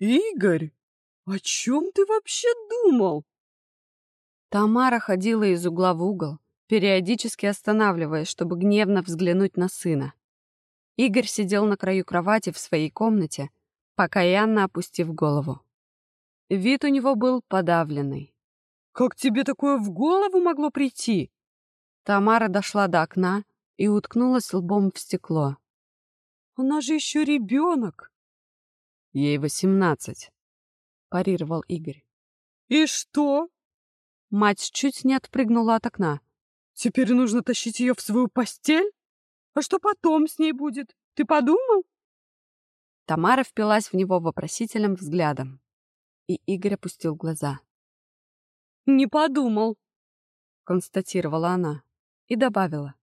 Игорь, о чем ты вообще думал? Тамара ходила из угла в угол, периодически останавливаясь, чтобы гневно взглянуть на сына. Игорь сидел на краю кровати в своей комнате, покаянно опустив голову. Вид у него был подавленный. «Как тебе такое в голову могло прийти?» Тамара дошла до окна и уткнулась лбом в стекло. «Она же еще ребенок!» «Ей восемнадцать», — парировал Игорь. «И что?» Мать чуть не отпрыгнула от окна. «Теперь нужно тащить ее в свою постель? А что потом с ней будет? Ты подумал?» Тамара впилась в него вопросительным взглядом, и Игорь опустил глаза. «Не подумал», — констатировала она и добавила.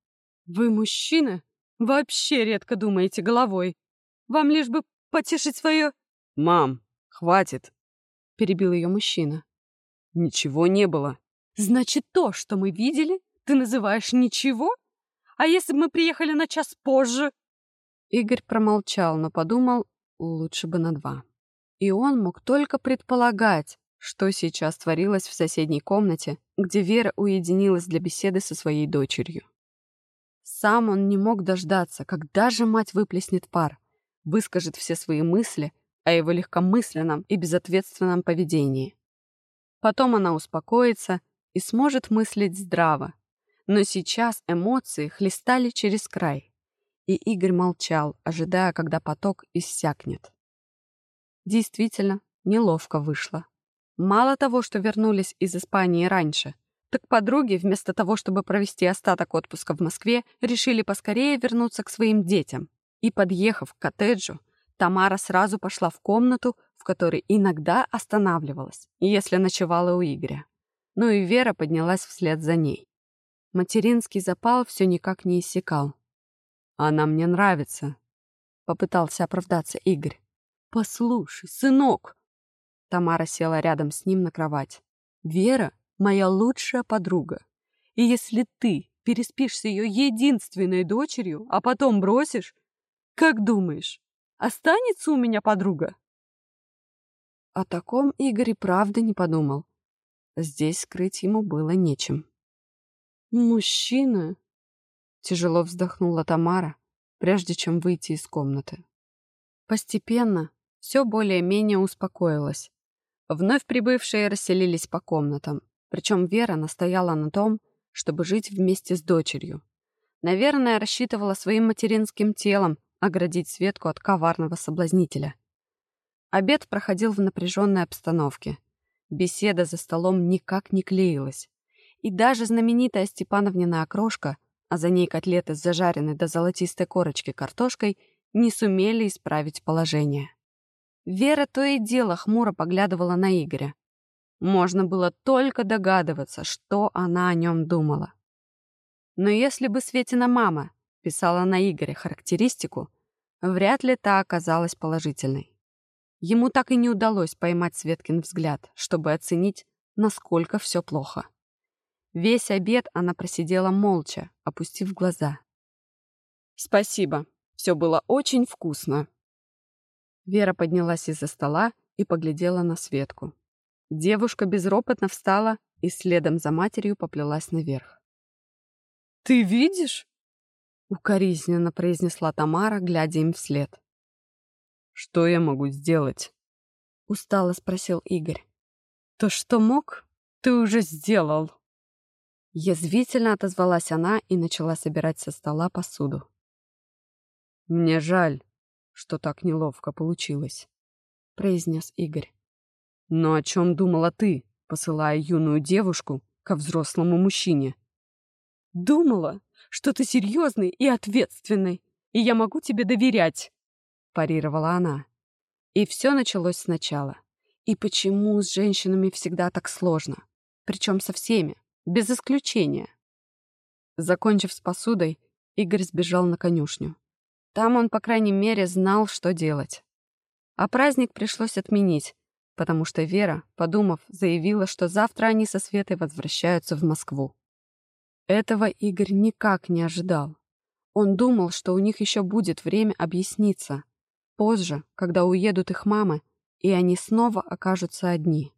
«Вы, мужчины, вообще редко думаете головой. Вам лишь бы потешить свое...» «Мам, хватит!» — перебил ее мужчина. «Ничего не было». «Значит, то, что мы видели, ты называешь ничего? А если бы мы приехали на час позже?» Игорь промолчал, но подумал, лучше бы на два. И он мог только предполагать, что сейчас творилось в соседней комнате, где Вера уединилась для беседы со своей дочерью. Сам он не мог дождаться, когда же мать выплеснет пар, выскажет все свои мысли о его легкомысленном и безответственном поведении. Потом она успокоится и сможет мыслить здраво. Но сейчас эмоции хлестали через край, и Игорь молчал, ожидая, когда поток иссякнет. Действительно, неловко вышло. Мало того, что вернулись из Испании раньше, так подруги, вместо того, чтобы провести остаток отпуска в Москве, решили поскорее вернуться к своим детям. И, подъехав к коттеджу, Тамара сразу пошла в комнату, в которой иногда останавливалась, если ночевала у Игоря. Ну и Вера поднялась вслед за ней. Материнский запал все никак не иссякал. «Она мне нравится», — попытался оправдаться Игорь. «Послушай, сынок, Тамара села рядом с ним на кровать. «Вера — моя лучшая подруга. И если ты переспишь с ее единственной дочерью, а потом бросишь, как думаешь, останется у меня подруга?» О таком Игорь и правда не подумал. Здесь скрыть ему было нечем. «Мужчина!» — тяжело вздохнула Тамара, прежде чем выйти из комнаты. Постепенно все более-менее успокоилось. Вновь прибывшие расселились по комнатам. Причем Вера настояла на том, чтобы жить вместе с дочерью. Наверное, рассчитывала своим материнским телом оградить Светку от коварного соблазнителя. Обед проходил в напряженной обстановке. Беседа за столом никак не клеилась. И даже знаменитая Степановнина окрошка, а за ней котлеты с зажаренной до золотистой корочки картошкой, не сумели исправить положение. Вера то и дело хмуро поглядывала на Игоря. Можно было только догадываться, что она о нем думала. Но если бы Светина мама писала на Игоря характеристику, вряд ли та оказалась положительной. Ему так и не удалось поймать Светкин взгляд, чтобы оценить, насколько все плохо. Весь обед она просидела молча, опустив глаза. «Спасибо, все было очень вкусно», Вера поднялась из-за стола и поглядела на Светку. Девушка безропотно встала и следом за матерью поплелась наверх. «Ты видишь?» — укоризненно произнесла Тамара, глядя им вслед. «Что я могу сделать?» — устало спросил Игорь. «То, что мог, ты уже сделал». Язвительно отозвалась она и начала собирать со стола посуду. «Мне жаль», что так неловко получилось», — произнес Игорь. «Но о чем думала ты, посылая юную девушку ко взрослому мужчине?» «Думала, что ты серьезный и ответственный, и я могу тебе доверять», — парировала она. И все началось сначала. И почему с женщинами всегда так сложно? Причем со всеми, без исключения. Закончив с посудой, Игорь сбежал на конюшню. Там он, по крайней мере, знал, что делать. А праздник пришлось отменить, потому что Вера, подумав, заявила, что завтра они со Светой возвращаются в Москву. Этого Игорь никак не ожидал. Он думал, что у них еще будет время объясниться. Позже, когда уедут их мамы, и они снова окажутся одни.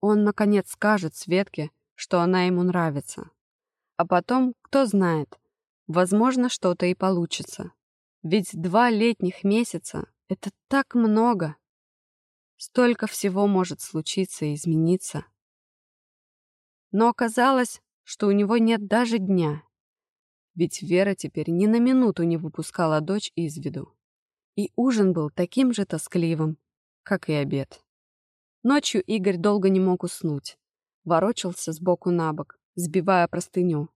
Он, наконец, скажет Светке, что она ему нравится. А потом, кто знает, возможно, что-то и получится. Ведь два летних месяца — это так много. Столько всего может случиться и измениться. Но оказалось, что у него нет даже дня. Ведь Вера теперь ни на минуту не выпускала дочь из виду. И ужин был таким же тоскливым, как и обед. Ночью Игорь долго не мог уснуть. Ворочался сбоку на бок, сбивая простыню.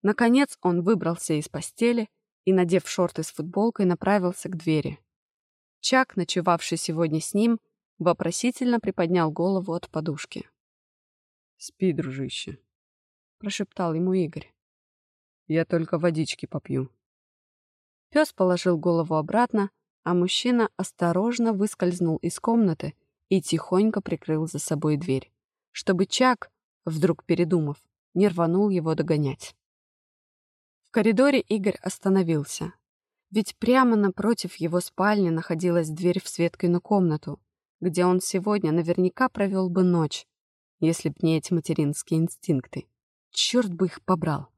Наконец он выбрался из постели и, надев шорты с футболкой, направился к двери. Чак, ночевавший сегодня с ним, вопросительно приподнял голову от подушки. «Спи, дружище», — прошептал ему Игорь. «Я только водички попью». Пес положил голову обратно, а мужчина осторожно выскользнул из комнаты и тихонько прикрыл за собой дверь, чтобы Чак, вдруг передумав, не рванул его догонять. В коридоре Игорь остановился, ведь прямо напротив его спальни находилась дверь в Светкину комнату, где он сегодня наверняка провел бы ночь, если б не эти материнские инстинкты. Черт бы их побрал.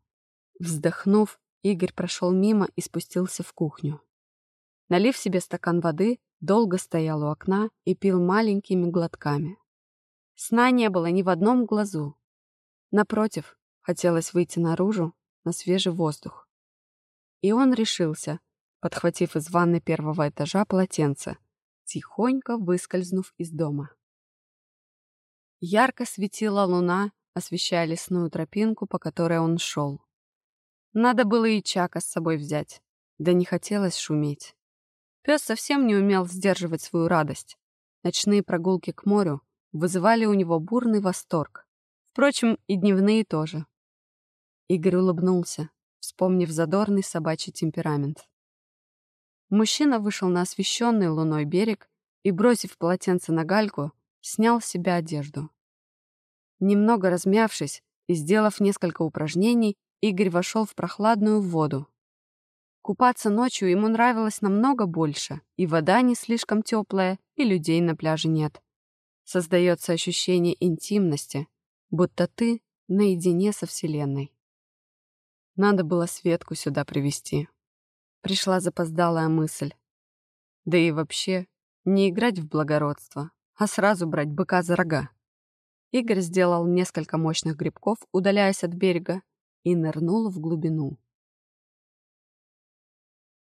Вздохнув, Игорь прошел мимо и спустился в кухню. Налив себе стакан воды, долго стоял у окна и пил маленькими глотками. Сна не было ни в одном глазу. Напротив, хотелось выйти наружу, на свежий воздух. И он решился, подхватив из ванны первого этажа полотенце, тихонько выскользнув из дома. Ярко светила луна, освещая лесную тропинку, по которой он шел. Надо было и Чака с собой взять, да не хотелось шуметь. Пес совсем не умел сдерживать свою радость. Ночные прогулки к морю вызывали у него бурный восторг. Впрочем, и дневные тоже. Игорь улыбнулся, вспомнив задорный собачий темперамент. Мужчина вышел на освещенный луной берег и, бросив полотенце на гальку, снял с себя одежду. Немного размявшись и сделав несколько упражнений, Игорь вошел в прохладную воду, Купаться ночью ему нравилось намного больше, и вода не слишком теплая, и людей на пляже нет. Создается ощущение интимности, будто ты наедине со Вселенной. Надо было Светку сюда привести. Пришла запоздалая мысль. Да и вообще, не играть в благородство, а сразу брать быка за рога. Игорь сделал несколько мощных грибков, удаляясь от берега, и нырнул в глубину.